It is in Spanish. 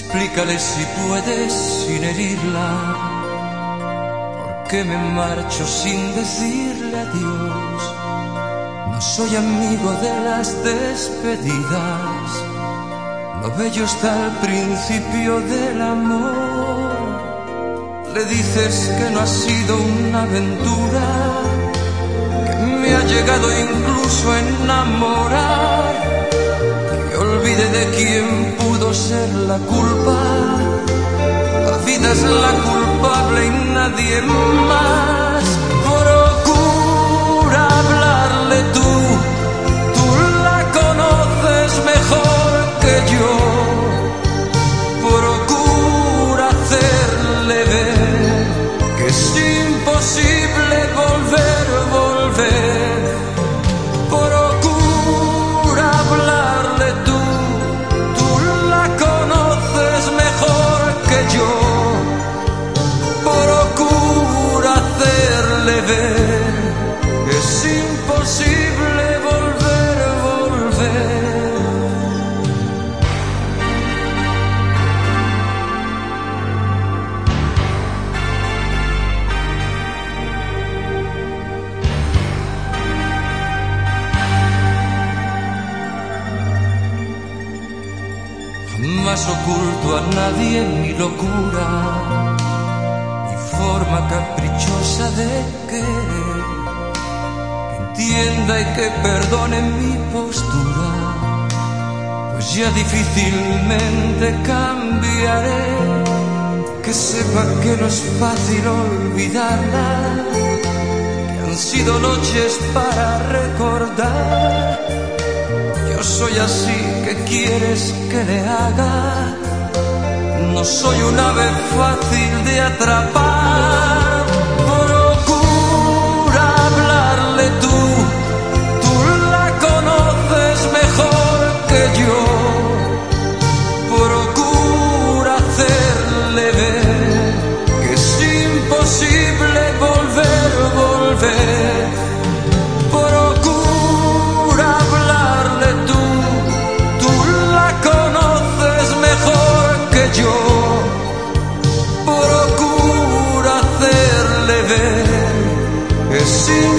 Explícale si puedes sin herirla. ¿Por qué me marcho sin decirle adiós? No soy amigo de las despedidas. Lo bello está al principio del amor. Le dices que no ha sido una aventura, que me ha llegado incluso a enamorar. Que olvide de quién pudo ser la culpa. La culpable y nadie más. Jamás oculto a nadie mi locura, mi forma caprichosa de querer. Que entienda y que perdone mi postura, pues ya difícilmente cambiaré. Que sepa que no es fácil olvidarla, que han sido noches para recordar. Yo soy así, que quieres que le haga? No soy un ave fácil de atrapar. see